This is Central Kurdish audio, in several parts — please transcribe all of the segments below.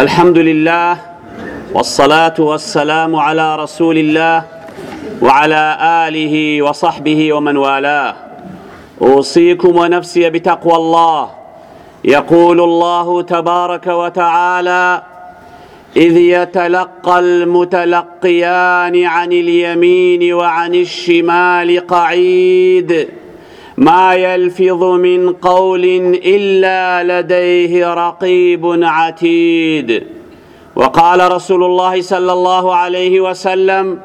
الحمد لله والصلاة والسلام على رسول الله وعلى آله وصحبه ومن والاه أوصيكم ونفسي بتقوى الله يقول الله تبارك وتعالى إذ يتلقى المتلقيان عن اليمين وعن الشمال قعيد ما يلفظ من قول إلا لديه رقيب عتيد وقال رسول الله صلى الله عليه وسلم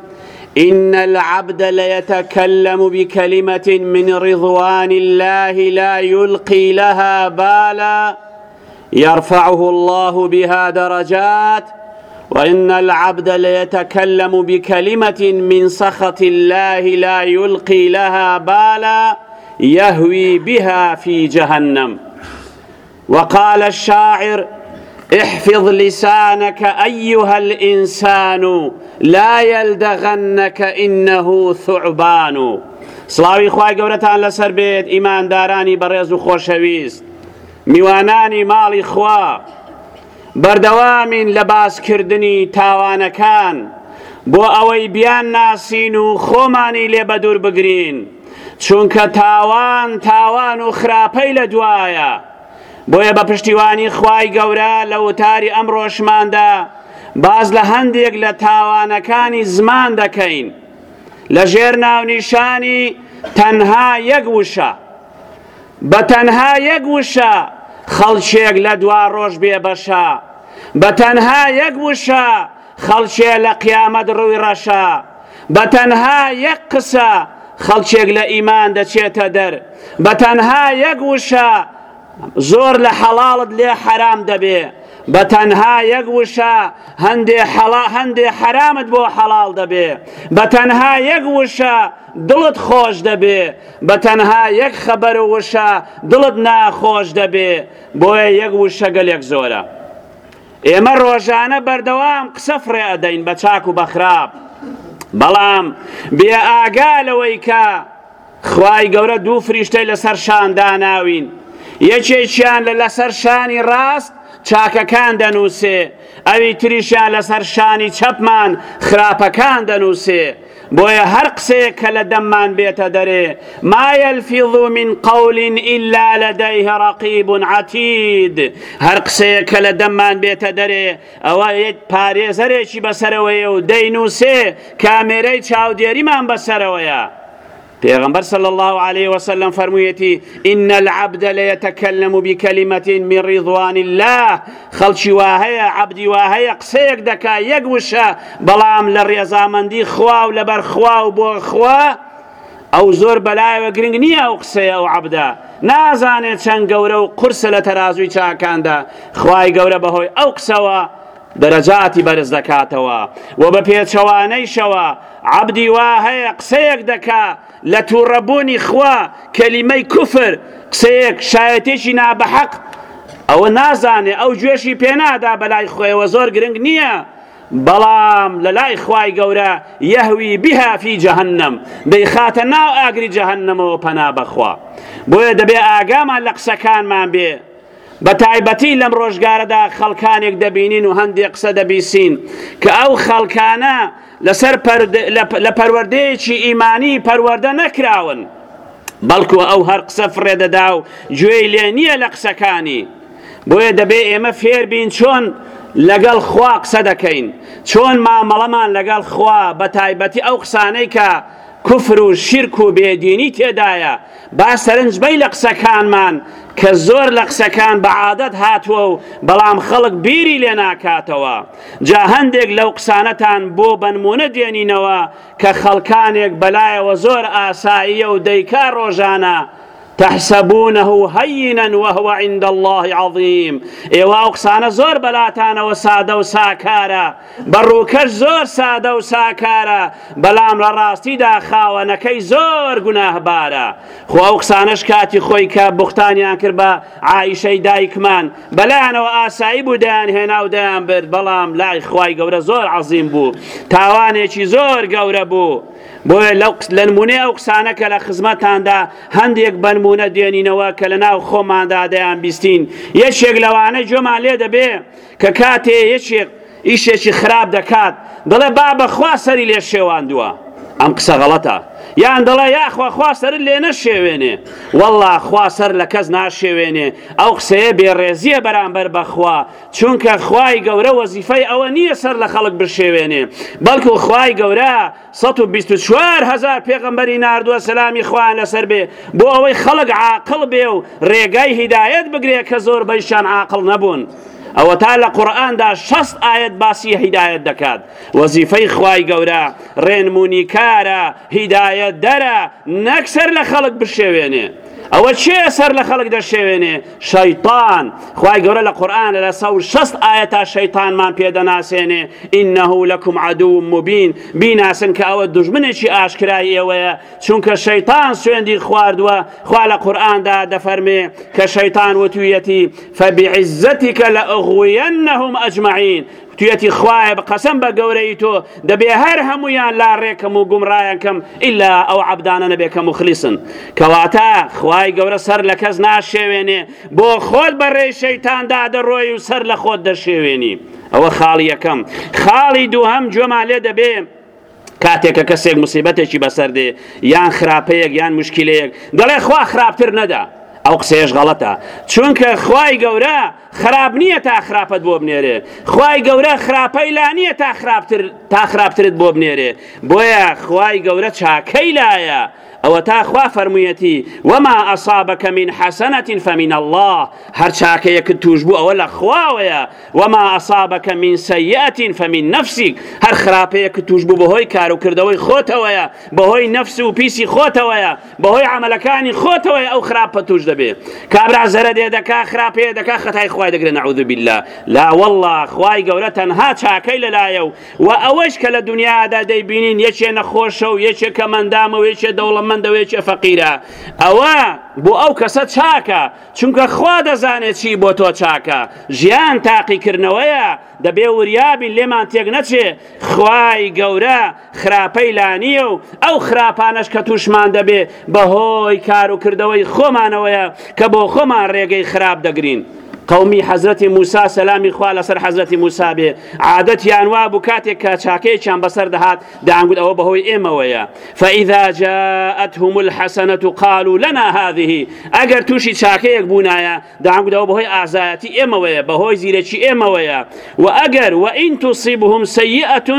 إن العبد ليتكلم بكلمة من رضوان الله لا يلقي لها بالا يرفعه الله بها درجات وإن العبد ليتكلم بكلمة من سخط الله لا يلقي لها بالا يهوي بها في جهنم وقال الشاعر احفظ لسانك أيها الإنسان لا يلدغنك إنه ثعبان سلاوی خوای گەورەتان لەسەر بێت ئیماندارانی بەڕێز و خۆشەویست میوانانی ماڵی خوا بەردەوامین لە باسکردنی تاوانەکان بۆ ئەوەی بیان ناسین و خۆمانی لێ بەدوور بگرین چونکە تاوان تاوان و خراپەی لە دوایە بۆیە بە پشتیوانی خوای گەورە لە وتاری ئەم ڕۆژماندا باز لە هەندێک لە تاوانەکانی زمان دەکەین لە ژێر ناونیشانی تەنها یەک وشە بە تەنها یەک وشە خەڵچێک لە دوا ڕۆژ بێبەشە بە تەنها یەک وشە خەڵچێ لە قیامەت ڕووی ڕەشە بە تەنها یەک قسە خەڵکێک لە ئیمان دەچێتە دەر بە تەنها یەک وشە زۆر لە حەڵاڵت لێ حرام دەبێ بە تەنها یەک وشە هەندێ حەڵا هەندێ حرامت بۆ حەڵال دەبێ بە تەنها یەک وشە دڵت خۆش دەبێ بە تەنها یەک خەبەر و وشە دڵت ناخۆش دەبێ بۆیە یەک وشە گەلێک زۆرە ئێمە ڕۆژانە بەردەوام قسە فڕێ ئەدەین بە چاک و بەخراپ بەڵام بێ ئاگالەوەی کە خوای گەورە دوو فریشتەی لەسەر شانداناوین یەکێکیان لە لەسەر شانی ڕاست چاکەکان دەنووسێ ئەوی تریشیان لەسەر شانی چەپمان خراپەکان دەنووسێ بۆیە هەر قسێک کە لە دەممان بێتە دەرێ مایەفیض من قولین ئللا لە دای هەراقیبوون عتید هەر قسەیە کە لە دەممان بێتە دەرێ ئەوە پارێزەرێکی بەسەرەوەیە و دەینوسێ کامێرەی چاودێریمان بەسەرەوەیە. پیغمبر صلی الله علیه و سلم فرمویتی ان العبد ليتكلم بكلمه من رضوان الله خلشی واهیا عبدی واهیا قسەیەک دەکا یەک وشە بەڵام لە ڕێزامەندی خوا و لەبەر خوا و بۆ خوا ئەو زۆر بەلایوە گرنگ نییە ئەو قسەیە ئەو عبدا نازانێت چەند گەورە و قرسە لە تەرازوی چاکاندا خوای گەورە بەهۆی ئەو قسەوە دەرەجاتی بەرز دەکاتەوە و بە پێچەوانەیشەوە عبدی وا هەیە قسەیەک دەکا لە تووڕەبوونی خوا کەلیمەی کوفر قسەیەک شایەتێکی نابەحەق ئەوە نازانێ ئەو گوێشی پێنادا بەلای خۆیەوە زۆر گرنگ نییە بەڵام لە لای خوای گەورە یەهوی بهافی جەهنم دەیخاتە ناو ئاگری جەهنمەوە پەنا بەخوا بۆیە دەبێ ئاگامان لە قسەکانمان بێ بە تایبەتی لەم ڕۆژگارەدا خەڵکانێک دەبینین و هەندێک قسە دەبیسین کە ئەو خەڵکانە لەسەر لە پەروەردەیەکی ئیمانی پەروەەردە نەکراون بەڵکو ئەو هەر قسە فڕێدەدا و گوێی لێ نییە لە قسەکانی بۆیە دەبێ ئێمە فێربین چۆن لەگەڵ خوا قسە دەکەین چۆن مامەڵەمان لەگەڵ خوا بە تایبەتی ئەو قسانەی کە کوفر و شرک و بێدینی تێدایە با سەرنجبەی لە قسەکانمان کە زۆر لە قسەکان بە عادەت هاتووە و بەڵام خەڵک بیری لێ ناکاتەوە جا هەندێک لەو قسانەتان بۆ بنمونە دێنینەوە کە خەڵکانێک بەلایەوە زۆر ئاساییە و دەیکا ڕۆژانە تحسبونه هينا وهو عند الله عظيم ايوا اقسانه زور بلاتانه ساده و ساكاره بروكش زور ساده و ساكاره بلام راستي دا خاونكي زور گناه باره خو اقسانش كاتي خوي كه بختانيان كر با عائشه دايكمان بلان و اسايب دان هنا و دان برد بلام لا خوي گوره زور عظيم بو تاوانه چي زور گوره بو بۆیە لەو لە نمونەیە ئەو قسانە کە لە خزمەتاندا هەندێک بەنمونە دێنینەوە کە لە ناو خۆماندا دەیان بیستین یەکێک لەوانە جۆمان لێ دەبێ کە کاتێ یەکێک ئیشێکی خراپ دەکات دەڵێ با بەخوا سەری لێ شێواندووە ئەم قسە غەڵەتە یان دەڵا یاخوا خواسەر لێ نەشێوێنێ وەڵا خواسەر لە کەس ناشێوێنێ ئەو قسەیە بێڕێزیە بەرامبەر بەخوا چونکە خوای گەورە وەزیفەی ئەوە نییە سەر لە خەڵک بشێوێنێ بەڵکو خوای گەورە 124هزار پێغمبەری نردووە سلامی خوان لەسەر بێ بۆ ئەوەی خەڵک عاقل بێ و ڕێگای هیدایەت بگرێ کە زۆر بەیشان عاقل نەبوون. ئەوە تا لە قورآاندا شەست ئاەت باسی هیدایەت دەکات وەزیفەی خوای گەورە ڕێنمونی کارە هیدایەت دەرە نەکسەر لە خەڵک بشێوێنێ ئەوە چێ سەر لە خەڵک دەشێوێنێ شەیتان خی گەورە لە قورآان لە سە شست ئاە تا شەیتانمان پێدەناسێنێ ئینەهوو لەکوم عدو مبین بیناسن کە ئەوە دژمنێکی ئاشکرای ئێوەیە چونکە شەیتان سوێندی خواردووە خوا لە قورآاندا دەفەرمێ کە شەیتان وتویەتی فەبیعزەتی کە لە ئەغویەنەهم ئەجمعین توێتی خوایە بە قەسم بە گەورەی تۆ دەبێ هەر هەمویان لا ڕێکم و گومڕایەکەم ئللا ئەو عبدانە نەبێکە مخلیسن کەواتە خوای گەورە سەر لە کەس ناشێوێنێ بۆ خۆت بە ڕێ شەیتاندا دەڕۆی و سەر لە خۆت دەشێوێنی ئەوە خاڵی یەکەم خاڵی دووهم جۆمان لێ دەبێ کاتێکە کەسێک مسیبەتێکی بەسەر دێ یان خراپەیەک یان مشکلەیەک دەڵێ خوا خراپتر نەدا ئەو قسەیەش غەڵەتە چونکە خوای گەورە خراپ نییە تا خراپەت بۆ بنێرێ خوای گەورە خراپەی لا نییە تا خراپتر تا خراپترت بۆ بنێرێ بۆیە خوای گەورە چاکەی لایە ئەوە تاخوا فەرموویەتی وەما ئەسابەکە من حەسەنەتین فەمین الله هەر چاکەیەکت توش بوو ئەوە لە خواوەیە وەما ئەسابەکە من سەیەتین فەمین نفسیك هەر خراپەیەکە توش بوو بەهۆی کاروکردەوەی خۆتەوەیە بەهۆی نفس و پیسی خۆتەوەیە بەهۆی عملەکانی خۆتەوەی ئەو خراپە توش دەبێت کابرا زەرە دێ دەکا خراپەیە دەکا خەتای خوای دەگرێن نعوذ بالله لا والله خوای گەورە تەنها چاکەی لەلایە و و ئەوەش کە لە دنیادا دەیبینین یەکێ نەخۆشە و یەکێ کەمەندامە و یەکێ دەوڵەمە دەوێکی فەقیرە ئەوە بۆ ئەو کەسە چاکە چونکە خوا دەزانێت چی بۆ تۆ چاکە ژیان تاقیکردنەوەیە دەبێ وریابین لێمان تێک نەچێ خوای گەورە خراپەی لانیە و ئەو خراپانش کە تووشمان دەبێ بەهۆی کار و کردەوەی خۆمانەوەیە کە بۆ خۆمان ڕێگەی خراپ دەگرین. قومی حەزرەتی موسا سەلامی خوا لەسەر حەزرەتی موسا بێ عادەتیان وا بوو کاتێک کە چاکەیەکیان بەسەر دەهات داگوت ئەوە بەهۆی ئێمەوەیە فەئیدا جاءتهم الحەسەنەت و قالوا لنا هذه ئەگەر تووشی چاکەیەک بوونایە داگوت ئەوە بەهۆی ئازایەتی ئێمەوەیە بەهۆی زیرەکی ئێمەوەیە و ئەگەر وئین توصیبهم سەیئەت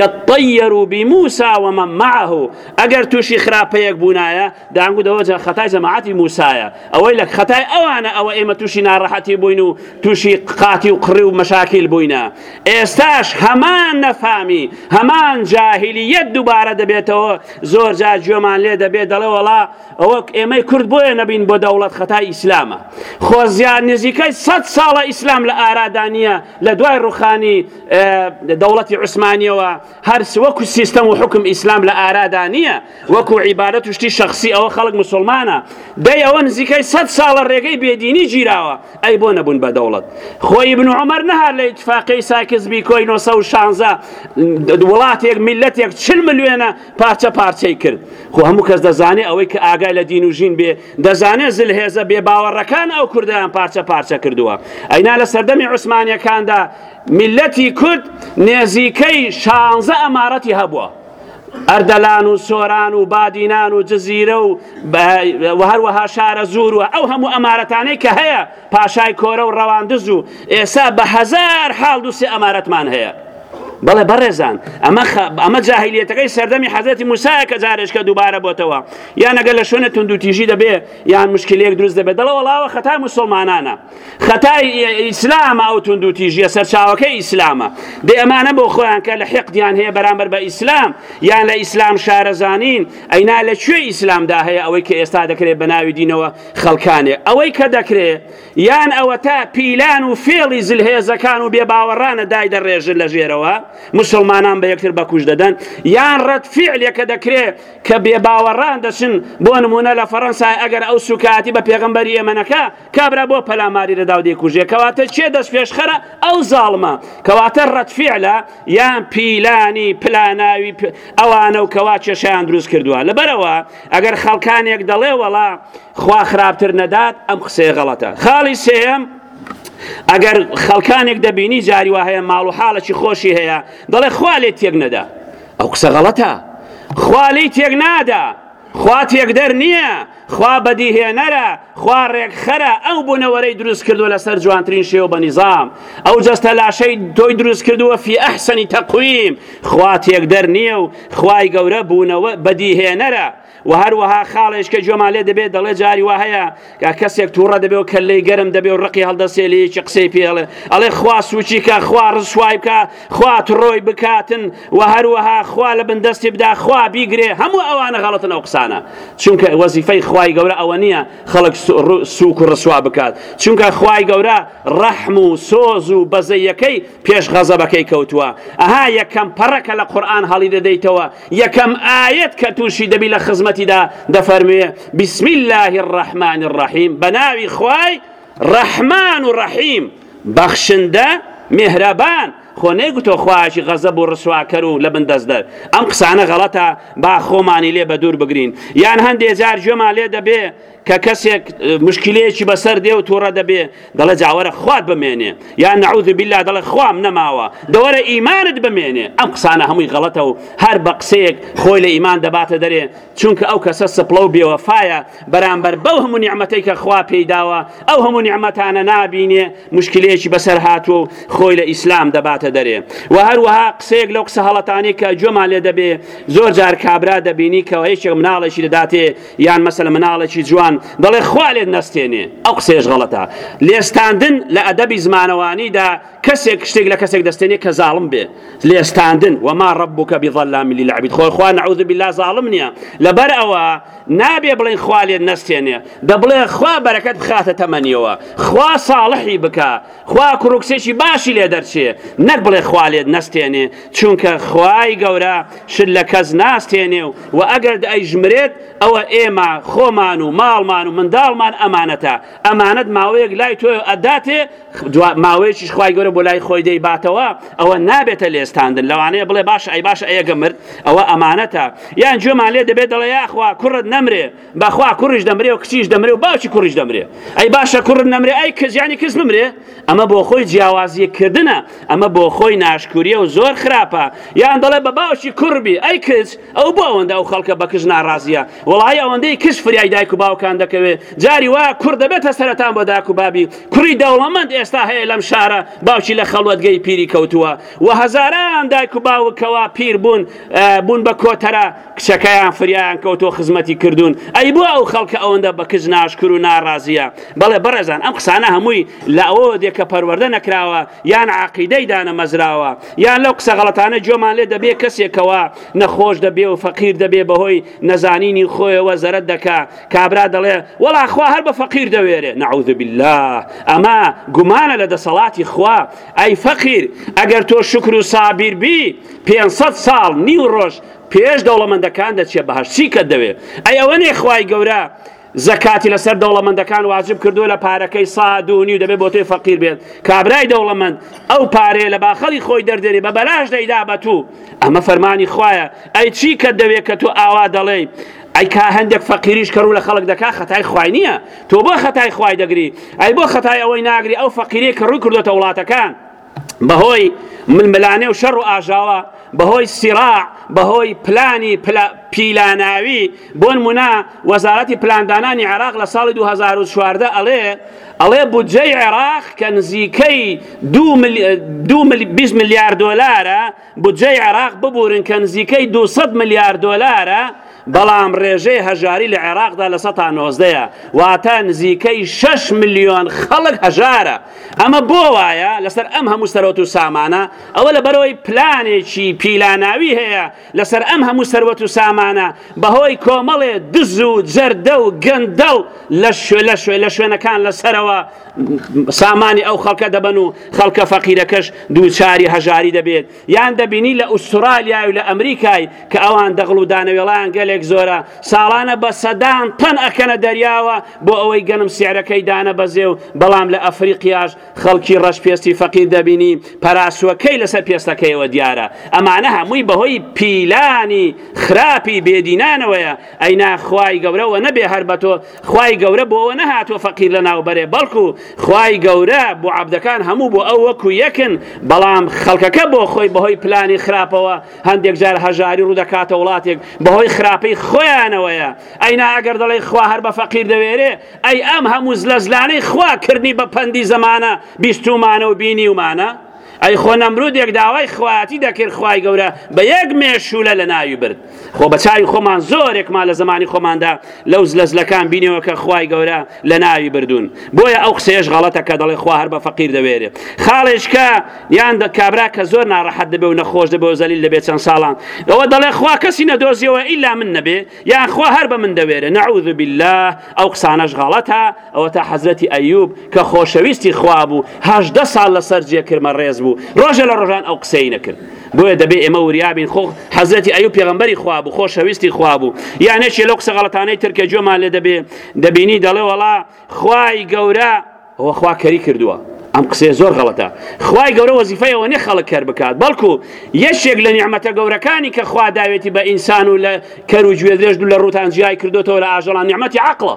یطەیروا بموسا ومن معه ئەگەر تووشی خراپەیەک بوونایە داگوت ئەوە خەتای جەماعەتی موسایە ئەوەی لە خەتای ئەوانە ئەوە ئێمە تووشی ناڕەحەتی بوو بووین و تووشی قاتی و قڕی و مەشاکیل بووینە ئێستاش هەمان نەفامی هەمان جاهیلیەت دووبارە دەبێتەوە زۆر جا گوێمان لێ دەبێت دەڵێ وڵا ئەوە ئێمەی کورد بۆیە نەبین بۆ دەوڵەت خەتای ئیسلامە خۆزیان نزیکەی سە ساڵە ئیسلام لە ئارادانیە لە دوای ڕوخانی دەوڵەتی عوسمانیەوە هەر وەکو سیستەم و حکم ئیسلام لە ئارادا نییە وەکو عیبارەت توشتی شخصی ئەوە خەڵک مسلمانە دەی ئەوە نزیکەی سە ساڵە ڕێگەی بێدینی گیراوە ئەی بۆ نەبوون بە دەوڵەت خۆی بن عمر نەهار لە اتفاقی ساکزبی کۆی 1960 وڵاتێک میلەتێک چل ملیێنە پارچە پارچەی کرد خۆ هەموو کەس دەزانێت ئەوەی کە ئاگای لە دین و ژین بێ دەزانێت زل هێزە بێ باوەڕەکان ئەو کوردیان پارچە پارچە کردووە ئەینا لە سەردەمی عوسمانیەکاندا میلەتی کورد نێزیکەی شانزە ئەمارەتی هەبووە ئەردەلان و سۆران و بادینان و جززیرە و هەروەها شارە زور وە ئەو هەموو ئەمارەتانەی کە هەیە پاشای کۆرە و ڕەواندز و ئێسا بە هزار حاڵ دووسێ ئەمارەتمان هەیە بەڵێ بەڕێزان ئەمە ئەمە جاهلیەتەکەی سەردەمی حەزەتی موسایە کە جارێشکە دووبارە بۆتەوە یان ئەگە لە شوێنە تونند و تیژی دەبێ یان مشکلەیەک دروست دەبێت دەڵەوە وڵاوە خەتای مسلمانانە خەتای ئیسلامە ئەو تونند و تیژیە سەرچاوەکەی ئیسلامە دێ ئەمانە بۆ خۆیان کە لە حقدیان هەیە بەرامبەر بە ئیسلام یان لە ئیسلام شارەزانین ئەینا لەکوێ ئیسلامدا هەیە ئەوەی کە ئێستا دەکرێت بە ناوی دینەوە خەڵکانێ ئەوەی کە دەکرێت یان ئەوە تا پیلان و فێڵی زلهێزەکان و بێ باوەڕانە دای دەڕێژن لە ژێرەوە مسلمانان بە یەکتر بەکوش دەدەن یان ڕەت فعلێکە دەکرێ کە بێباوەڕان دەچن بۆ نمونە لە فەڕەنسای ئەگەر ئەو سوکاتی بە پێغمبەری ئێمەنەکە کابرا بۆ پەلاماری لەداو دێکوژێ کەواتە چێ دەست پێشخەرە ئەو زاڵمە کەواتە ڕەت فعلە یان پیلانی پلاناوی ئەوانە و کەوا چێشیان دروست کردووە لەبەرەوە ئەگەر خەڵکانێک دەڵێ وەڵا خوا خراپتر نەدات ئەم قسێ غەڵەتە خاڵی سێم ئەگەر خەڵکانێک دەبینی جاری وا هەیە ماڵ و حاڵەی خۆشی هەیە دەڵێ خوا لێ تێک نەدا ئەو قسە غەڵەتە خوا لی تێک نادا خوا تێک دەر نییە خوا بەدیهێنەرە خوا ڕێکخەرە ئەو بوونەوەرەی دروست کردو لەسەر جوانترین شێو بە نیزام ئەو جەستە لاشەی تۆی دروست کردووە فی ئەحسنی تەقویم خوا تێک دەر نییە و خوای گەورە بوونەوە بەدیهێنەرە و هەروەها خاڵێش کە جۆمان لێ دەبێت دەڵێ جاری وا هەیە کە کەسێک تووڕە دەبێ و کەلەی گەرم دەبێ و ڕقی هەڵدەسێلیکی قسەی پێڵێ ئەڵێ خوا سوچی کە خوا ڕسوای بکە خوا ڕۆی بکاتن و هەروەها خوا لە بندستی بدا خوا بیگرێ هەموو ئەوانە غڵەتن ئەو قسانە چونکە وەزیفەی خوای گەورە ئەوە نییە خەڵک سوک و ڕسوا بکات چونکە خوای گەورە ڕەحم و سۆز و بەزەیەکەی پێش غەزەبەکەی کەوتووە ئەها یەکەم پەڕەکە لە قورآان هەڵی دەدەیتەوە یەکەم ئاەت کە تووشی دەبی لە خزمەت سوورەتیدا دەفەرموێ بسم الله الرحمن الرحیم بەناوی خوای ڕەحمان و ڕەحیم بەخشندە مهرەبان خۆ نەیگوتۆ خواشی غەزەب و ڕسواکەر و لە بن دەستدەر ئەم قسانە غەڵەتە با خۆمانی لێ بە دوور بگرین یان هەندێک جار گوێمان لێ دەبێ کە کەسێک مشکلەیەکی بەسەر دێ و تۆڕە دەبێ دەڵە جاوەرە خوات بمێنێ یان نعوذ بلا دەڵێ خوام نەماوە دەوەرە ئیمانت بمێنێ ئەم قسانە هەمووی غەڵەتە و هەر بە قسەیەک خۆی لە ئیمان دەباتە دەرێ چونکە ئەو کەسە سپڵە و بێوەفاایە بەرامبەر بەو هەموو نیعممەەی کە خوا پێیداوە ئەو هەموو نیعممەتانە نابینێ مشکلەیەکی بەسەر هاتووە و خۆی لە ئیسلام دەباتە دەرێ و هەروەها قسەیەک لەو قسە هەڵەتانی کە جۆما لێ دەبێ زۆر جار کابرا دەبینی کەەوە هیچێک مناڵێکی دەداتێ یان مەسل مناڵێکی جوان زمان دەڵێ خوا لێت نەستێنێ ئەو قسێش غەڵەتە لێستاندن لە ئەدەبی زمانەوانیدا کەسێک شتێک لە کەسێک دەستێنێ کە زاڵم بێ لێستاندن وما ڕبووکە بڵام لی لەعبیت خۆی خوا نعوذ بلا زاڵم نییە لەبەر ئەوە نابێ بڵێن خوا لێت نەستێنێ دەبڵێ خوا بەرەکەت بخاتە تەمەنیەوە خوا ساڵحی بکە خوا کوروکسێکی باشی لێ دەرچێ نەک بڵێ خوا لێت نەستێنێ چونکە خوای گەورە شت لە کەس ناستێنێ و و ئەگەر ئەیژمرێت ئەوە ئێمە خۆمان و ماڵ خاڵمان و منداڵمان ئەمانەتە ئەمانەت ماوەیەک لای تۆ ئەداتێ ماوەیەکی خخوای گەورە بۆ لای خۆی دەیباتەوە ئەوە نابێتە لێستاندن لەوانەیە بڵێ باشە ئەی باشە ئەیەگە مرد ئەوە ئەمانەتە یان جوێمان لێ دەبێت دەڵێ یاخوا کوڕت نەمرێ بەخوا کوڕیش دەمرێ و کچیش دەمرێ و باوکی کوڕیش دەمرێ ئەی باشە کوڕت نەمرێ ئەی کەزیانی کەس بمرێ ئەمە بۆ خۆی جیاوازیەکردنە ئەمە بۆ خۆی ناشکوریە و زۆر خراپە یان دەڵێ بە باوکی کوڕبی ئەی کچ ئەو بۆ ئەوەندە ئەو خەڵکە بە کچ ناڕازیە وڵای ئەوەندەی کچ فریای دایک و باوکان کوردستان دەکەوێت جاری وا کوور دەبێتە سەران بۆ داک و بابی کوڕی دەوڵەمەند ئێستا هەیە لەم شارە باوکی لە خەڵوەتگەی پیری کەوتووە و هەزاران دایک و باوکەوە پیر بوون بوون بە کۆتەرە کچەکەیان فریان کەوتۆ خزمەتی کردوون ئەی بۆ ئەو خەڵکە ئەوەندە بەکەز ناشکر و ناڕازیە بەڵێ بەرەزان ئەم قسانە هەمووی لە ئەوە دێکە پەروەەردە نەکراوە یان عقیدەی دانە مەزراوە یان لەو قسە غڵەتانە جۆمان لێ دەبێ کەسێکەوە نەخۆش دەبێ و فەقیر دەبێ بەهۆی نەزانینی خۆیەوە زەرت دەکا کابرا دەڵ دەڵێ وڵا خوا هەر بە فەقیر دەوێرێ نعوذ بالله ئەما گومانە لە دەسەڵاتی خوا ئەی فەقیر ئەگەر تۆ شکر و سابیر بی 500 ساڵ نیو ڕۆژ پێش دەوڵەمەندەکان دەچێ بەهشتی کە دەوێ ئەی ئەوە نێ خوای گەورە. زەکاتی لەسەر دەوڵەمەندەکان واجب کردو لە پارەکەی سادونی و دەبێت بۆ تۆی فەقیر بێت کابرای دەوڵەمەند ئەو پارێ لە باخەڵی خۆی دەردێری بە بەلاش دەیدا بە تو ئەمە فەرمانی خویە ئەی چی کە دەوێت کە تو ئاوا دەڵێ ئەیکا هەندێک فەقیریش کەڕ لە خەڵک دەکا خەتای خوای نییە تۆ بۆ خەتای خوای دەگری ئەی بۆ خەتای ئەوەی ناگری ئەو فەقیری کە ڕووی کردوتە وڵاتەکان بەهۆی ململانێ و شەڕ و ئاژاوە بەهۆی سیراع بەهۆی پلانی پیلاناوی بۆن منا وەزارەتی پلاندانانی عراق لە ساڵی 2014 ئەڵێ ئەڵێ بودجەی عێراق کە نزیکەی 20 میلیارد دلارە بودجەی عراق ببورن کە نزیکەی 200 میلیارد دلارە بەڵام ڕێژەی هەژاری لە عێراقدا لە 1990ەیە واتە نزیکەی 6 میلیۆن خەڵک هەژارە ئەمە بۆ وایە لەسەر ئەم هەموو سەرۆت و سامانە ئەوە لە بەرەوەی پلانێکی پیلاناوی هەیە لەسەر ئەم هەموو سەروەت و سامانە بەهۆی کۆمەڵێ دز و جەردە و گەندە و لە شوێ لە شوێ لە شوێنەکان لەسەرەوە سامانی ئەو خەڵکە دەبن و خەڵکە فەقیرەکەش دووچاری هەژاری دەبێت یان دەبینی لە ئوسترالیا و لە ئەمریکای کە ئەوان دەغڵ و دانەوێڵیان گەلێ خێلێک زۆرە ساڵانە بە سەدان تەن ئەکەنە دەریاوە بۆ ئەوەی گەنم سیارەکەی دانە بەزێ و بەڵام لە ئەفریقیاش خەڵکی ڕەش پێستی فەقی دەبینی پەراسوەکەی لەسەر پێستەکەیەوە دیارە ئەمانە هەمووی بەهۆی پیلانی خراپی بێدینانەوەیە ئەینا خوای گەورەوە نەبێ هەر بە تۆ خوای گەورە بۆەوە نەهاتۆ فەقیر لە ناوبەرێ بەڵکو خوای گەورە بۆ عبدەکان هەموو بۆ ئەو وەکو یەکن بەڵام خەڵکەکە بۆ خۆی بەهۆی پلانی خراپەوە هەندێک جار هەژاری ڕوودەکاتە وڵاتێک بەهۆی خراپ خراپەی خۆیانەوەیە ئەینا ئەگەر دەڵی خوا هەر بە فەقیر دەوێرێ ئەی ئەم هەموو زلەزلانەی خواکردنی بە پەندی زمانە بیستومانە و بینی ومانە ئەی خۆ نەمرودێک داوای خواتی دەکرد خوای گەورە بە یەک مێشولە لە ناوی برد خۆ بە چاوی خۆمان زۆرێکمان لە زمانی خۆماندا لەوز لەزلەکان بینەوە کە خوای گەورە لە ناوی بردون بۆیە ئەو قسێش غڵەتە کە دەڵێ خوا هەر بە فەقیر دەوێرێ خاڵێشکە یان دە کابرا کە زۆر ناڕەحەت دەبێ و نەخۆش دەبێ زەلیل دەبێت چەند ساڵان ئەوە دەڵێ خوا کەسی نەدۆزیەوە ئیلا من نەبێ یان خوا هەر بە من دەوێرە نعوذ بالله ئەو قسانەش غڵەتە ئەوە تا حەزرەتی ئەیوب کە خۆشەویستی خوا بوو هەشدە ساڵ لەسەر جێکرمە ڕێز بوو و ڕۆژە لە ڕۆژان ئەو قسەی نەکرد بۆیە دەبێ ئێمە وریابین خۆ حەزەتی ئەو پێغمبەری خوابوو خۆشەویستی خوابوو یانێکی لەو قسە غەڵەتانەی ترکە جۆمان لێ دەبێ دەبینی دەڵێ وڵا خوای گەورە ئەوە خوا کەری کردووە ئەم قسێ زۆر غەڵەتە خی گەورە وەزیفەیەوە نە خەڵک کەر بکات بەڵکو یەشێک لە نیعممەتە گەورەکانی کە خوا داوێتی بە ئینسان و لە کەر و گوێ درێژ و لە ڕوتان جیای کردوتەوە لە ئاژەڵان نیعممەتی عقلە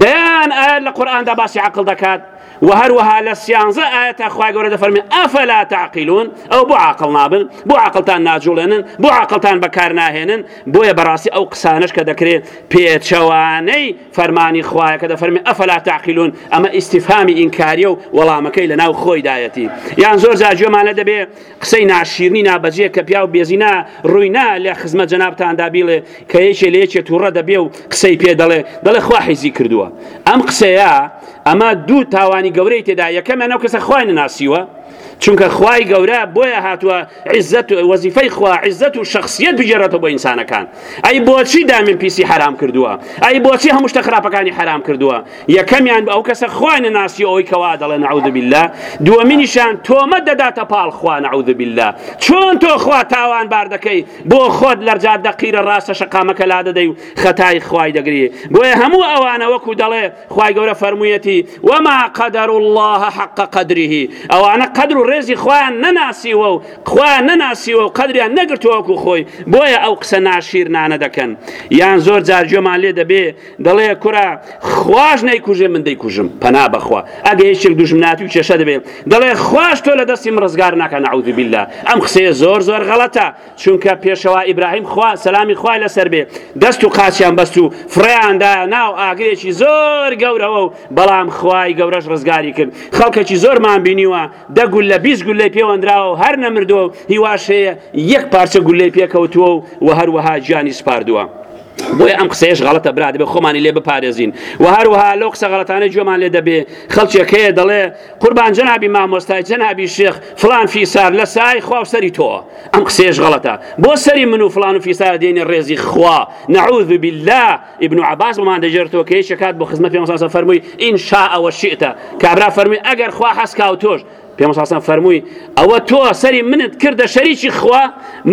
دەیان ئا لە قورآاندا باسی عقل دەکات و هەروەها لە سیانزە ئاەتە خخوای گەورە دەفەرمێ ئەفەلا تعقیلون ئەو بۆ عقل نابن بۆ عقلتان ناجوڵێنن بۆ عقلتان بەکار ناهێنن بۆیە بەڕاستی ئەو قسانش کە دەکرێت پێچەوانەی فەرمانی خوایە کە دەفەرمێ ئەفەلا تعقیلون ئەمە ئیسیفامی ئینکاریە و وەڵامەکەی لە ناو خۆیدایەتی یان زۆر زاجیێمانە دەبێ قسەی ناشیرنی نابەجێ کە پیا و بێزینا ڕووینا لە خزمە جەنابتاندا بیڵێ کە یەکێ لە یەکێ تووڕە دەبێ و قسەی پێ دەڵێ دەڵێ خواحیزی کردووە ئەم قسەیە ئەما دوو تاوانی گەورەی تێدا یەکەمیانەو کەسە خوای ناسیوە چونکە خوای گەورە بۆیە هاتووە عزت و وەزیفەی خوا عزت و شخصیت بجێڕێتەوە بۆ ئینسانەکان ئەی بۆچی دامن پیسی حرام کردووە ئەی بۆچی هەموو شتە خراپەکانی حرام کردووە یەکەمیان ئەو کەسە خوانە ناسی ئەوی کەوا دەڵێن نعوذ بالله دووەمینیشان تۆمە دەداتە پاڵ خوا نعوذ بالله چۆن تۆ خوا تاوان بار دەکەی بۆ خۆت لەرجات دەقیرە ڕاستە شقامەکە لا دەدەی و خەتای خوای دەگری بۆیە هەموو ئەوانە وەکو دەڵێ خوای گەورە فەرموویەتی وما قدر الله حق قدره ئەوانە قدر و و ڕێزی خۆیان نەناسیوە و خوا نەناسیوە و قەدریان نەگرتووەکو خۆی بۆیە ئەو قسە ناشیرنانە دەکەن یان زۆر جارجیۆمان لێ دەبێ دەڵێ کورا خوۆش نەیکوژێ من دەیکوژم پنا بەخوا ئەگە هیچێک دوژمناتی و کێشە دەبێ دەڵێ خوۆش تۆ لە دەستیم ڕزگار ناکەن عودی بیللا ئەم قسەیە زۆر زۆر غەڵەتە چونکە پێشەوە ئیبراهیم خوا سەلامی خوای لەسەر بێ دەست و قاچیان بەست و فریاندا ناو ئاگرێکی زۆر گەورەوە و بەڵام خوای گەورەش ڕزگاری کرد خەڵکەکی زۆرمان بینیوە دەگول لە 20 گولەی پێوەندراوە و هەر نەمردۆ و هیواشەیە یەک پارچە گولەی پێکەوتووە و هەروەها گیانی سپاردووە. بۆیە ئەم قسەیەش غڵەتە براد بە خۆمانی لێ بپارێزین و هەروەها لەو قسە غڵەتانە جوێمان لێ دەبێ خەڵکێکەیە دەڵێ قوربان جەنابی مامۆستای جەنابی شێخ فلان فیسار لە سای خوا سەری تۆ ئەم قسێش غڵەتە بۆ سەری من و فلان و فیسار دێنێ ڕێزی خوا نعوذ بالله ابن عباس بمان دەجێرتەوە کە شکات بۆ خزمەت پێ فەرمووی ئینشا ئەوە شئتە کابرا فەرمی ئەگەر خوا حەسکا و تۆش پێمەساسان فەرمووی ئەوە تۆ سەری منت کردە شەریکی خوا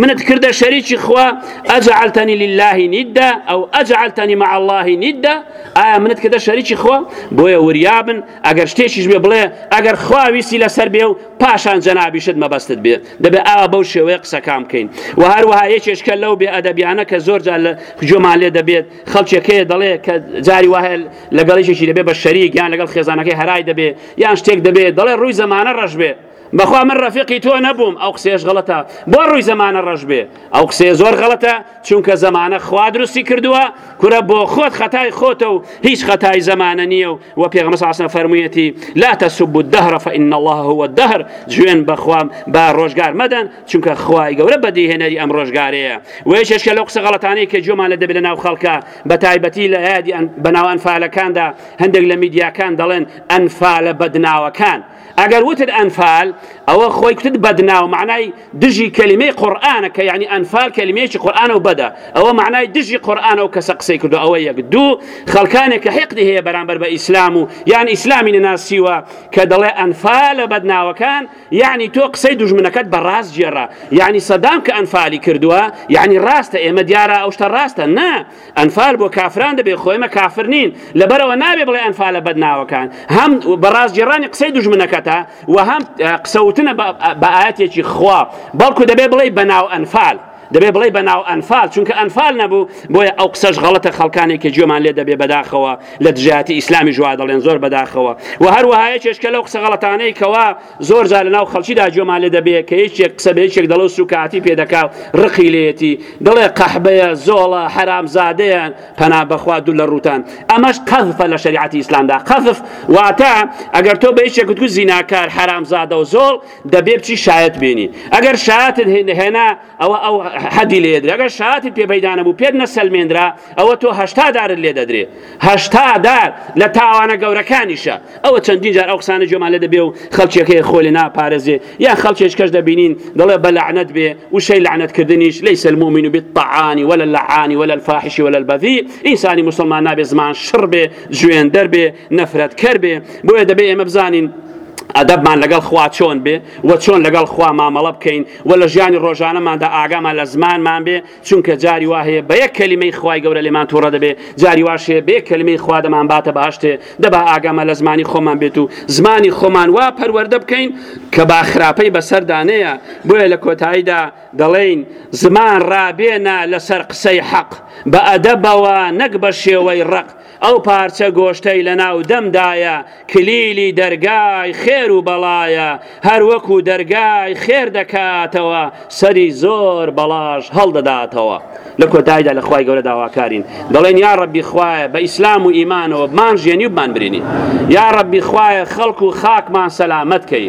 منت کردە شەریکی خوا ئەجعلتنی للهی نیددا ئەو ئەجعلتنی مع اللهی نیددا ئایا منت کردە شەریکی خوا بۆیە وریابن ئەگەر شتێکیش بێ بڵێ ئەگەر خواویستی لەسەر بێ و پاشان جەنابیشت مەبەستت بێ دەبێ ئاوا بەو شێوەیە قسەکان بکەین و هەروەها یەکێشکە لەو بێ ئەدەبیانە کە زۆر جار لە جۆمان لێ دەبێت خەڵچێکەیە دەڵێ کە جاری وهل لەگەڵیشێکی دەبێ بە شەریک یان لەگەڵ خێزانەکەی هەرای دەبێ یان شتێک دەبێت دەڵێ ڕووی زمانە ڕژ ڕەش بێ بەخوا من ڕەفیقی تۆ نەبووم ئەو قسێش غڵەتە بۆ ڕووی زمانە ڕەش بێ ئەو قسێ زۆر غڵەتە چونکە زمانە خوا درستی کردووە کورە بۆ خۆت خەتای خۆتە و هیچ خەتای زمانە نییە و وە پێغمەساسنە فەرموویەتی لا تەسوب و دەهرەفە ئین الله هو دەهر جوێن بەخوام با ڕۆژگار مەدەن چونکە خوای گەورە بەدیهێنەری ئەم ڕۆژگارەیە وێ شێشکە لەو قسە غڵەتانەی کە جۆمان لە دەبێت لە ناو خەڵکە بە تایبەتی لە یادی بەناوان فالەکاندا هەندێک لە میدیاکان دەڵێن ئەنفالە بەدناوەکان ئەگەر وتت ئەنفال ئەوە خۆی کتت بەدناو معنای دژی کللیمەی قورآانە کە ینی ئەنفال کللیمێکی قورآانە و بەدە ئەوە معنای دژی قورآانە و کەسە قسەی کردو ئەوە یەک دوو خەکانێک کە حقی هەیە بەرامبەر بە ئیسلام و یان ئیسلامی نەناسیوە کە دەڵێ ئەنفالە بەدناوەکان یعنی تۆ قسەی دژمنەکەت بە ڕاست جێرا یعنی سەدام کە ئەنفالی کردووە یعنی ڕاستە ئێمە دیارە ئەوشتە ڕاستە نا ئەنفال بۆ کافران دەبێ خۆیمە کافر نین لەبەرەوە نابێ بڵێ ئەنفالە بەدناوەکان هەم بەڕاست جێرانی قسەی دژمنەکە کاتە و هەم قسەوتنە بە ئاەتێکی خوا بەڵکو دەبێ بڵێ بەناو ئەنفال دەبێ بڵێ بەناو ئەنفال چونکە ئەنفال نەبوو بۆیە ئەو قسەش غەڵەتە خەڵکانێکی جوێمان لێ دەبێ بەداخەوە لە دژاتی ئیسلامی جووا دەڵێن زۆر بەداخەوە و هەروەهایە چێشکە لەو قسە غەڵەتانەی کەوا زۆر جار لەناو خەڵکیدا جوێمان لێ دەبێت کە هیچێک قسە بێچێک دەڵە سوکاتی پێدەکا ڕقی لێتی دڵێ قەحبەیە زۆڵە حرامزادەیان پەنا بەخوا دوو لە ڕوتان ئەمەش قەفە لە شریعتی ئیسلامدا قەف واتە ئەگەر تۆ بە هیچێک گوتگو زیناکار حرامزادە و زۆڵ دەبێ بچی شایەت بینی ئەگەر شایەت هێنا ئەوە ئەو حەدی لێدرێگە شاتت پێبەیدانە بوو پێت نەسەلمێنرا ئەوە تۆ هەشتادارت لێ دەدرێ هەشتادار لە تاوانە گەورەکانیشە ئەوە چەندین جار ئەو قسانە جۆمالە دەبێ و خەڵچێکی خۆلی ناپارێزێ یا خەڵکێش کەش دەبینین دەڵێ بە لعنەت بێ وشەی لعنەتکردنیش لەی سلمومین و بیت تەعانی وەلە لەعانی وەلە الفاحشی وەلە البەذی ئینسانی مسلمان نابێ زمان شڕ بێ ژوێن دەربێ نەفرەت کەر بێ بۆیە دەبێ ئێمە بزانین ئەدەبمان لەگەڵ خوا چۆن بێ وە چۆن لەگەڵ خوا مامەڵە بکەین وە لە ژیانی ڕۆژانەماندا ئاگامان لە زمانمان بێ چونکە جاری وا هەیە بە یەک کەلیمەی خوای گەورە لێمان تووڕە دەبێ جاری واشێ بێ کەلیمەی خوا دەمان باتە باشتێ دەبا ئاگامە لە زمانی خۆمان بێت و زمانی خۆمان وا پەروەەردە بکەین کە با خراپەی بەسەردانەیە بۆیە لە کۆتاییدا دەڵێن زمان ڕابێنە لەسەر قسەی حەق بە ئەدەبەوە نەک بە شێوەی ڕق ئەو پارچە گۆشتەی لە ناو دەمدایە کلیلی دەرگای خێر و بەڵایە هەروەکو دەرگای خێر دەکاتەوە سەری زۆر بەڵاش هەڵدەداتەوە لە کۆتایدا لە خی گەورە داواکارین دەڵێن یا ڕەبی خوایە بە ئیسلام و ئیمانەوە بمان ژێنی ومان برینی یا ڕەبی خوایە خەڵکو و خاکمان سەلامەتکەی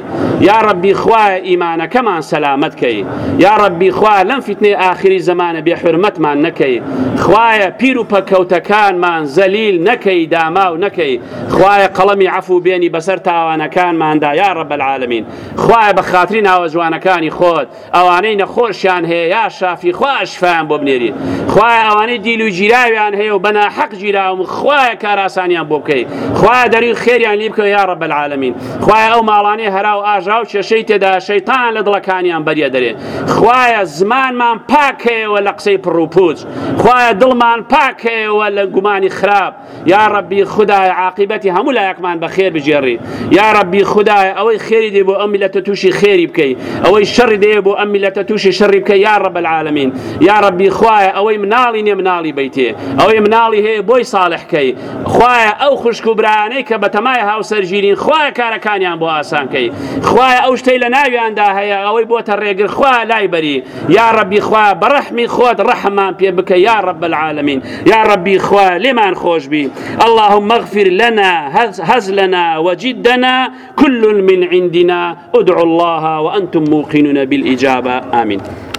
یا ڕەبی خوایە ئیمانەکەمان سەلامەتکەی یا ڕەبی خوا لەم فتنێ ئاخری زمانە بێ حرمەتمان نەکەی خوایە پیر و پەکەوتەکانمان زەلیل نەکەی داما و نەکەی خوایە قەڵەمی عفو بێنی بەسەر تاوانەکانماندا یا ڕە بەعاالمین خوایە بە خااتری ناوە جوانەکانی خۆت ئەوانەی نەخۆشیان هەیە یا شافی خوۆشفیان بۆ بنێری خوایە ئەوانەی دیل و جیراویان هەیە و بەنا حەق جیراوم خوایە کاراسانیان بۆ بکەیت خوایە دەری خێریان لی بکە یا ڕە بەعاالمین خوایە ئەو ماڵانەی هەرا و ئاژا و کێشەی تێدا شەیتان لە دڵەکانیان بەریە دەرێ خوایە زمانمان پاکەوە لە قسەی پڕوپوچ خوایە دڵمان پاکەوە لە گومانی خراپ یا ڕبی خدای عاقبەتی هەموو لایەکمان بە خێر بجێڕی یا ڕبی خدای ئەوەی خێری دێ بۆ ئەمیلەتە تووشی خێری بکەیت ئەوەی شەڕی دێ بۆ ئەمیلەتە تووشی شەڕی بکە یا ڕب العالمین یا ڕبی خوایە ئەوەی مناڵی نێ مناڵی بیتێ ئەوەی مناڵی هەیە بۆی ساڵحکەی خوایە ئەو خوشک و برانەی کە بە تەمای هاوسەرگیرین خوایە کارەکانیان بۆ ئاسانکەی خوایە ئەو شتەی لە ناویاندا هەیە ئەوەی بۆتە ڕێگر خوا لای بەری یا ڕبی خوا بەڕەحمی خۆت ڕەحمان پێ بکە یا ڕب العالمین یا ڕبی خوا لێمان خۆش بي اللهم اغفر لنا هزلنا وجدنا كل من عندنا ادعوا الله وأنتم موقنون بالإجابة آمين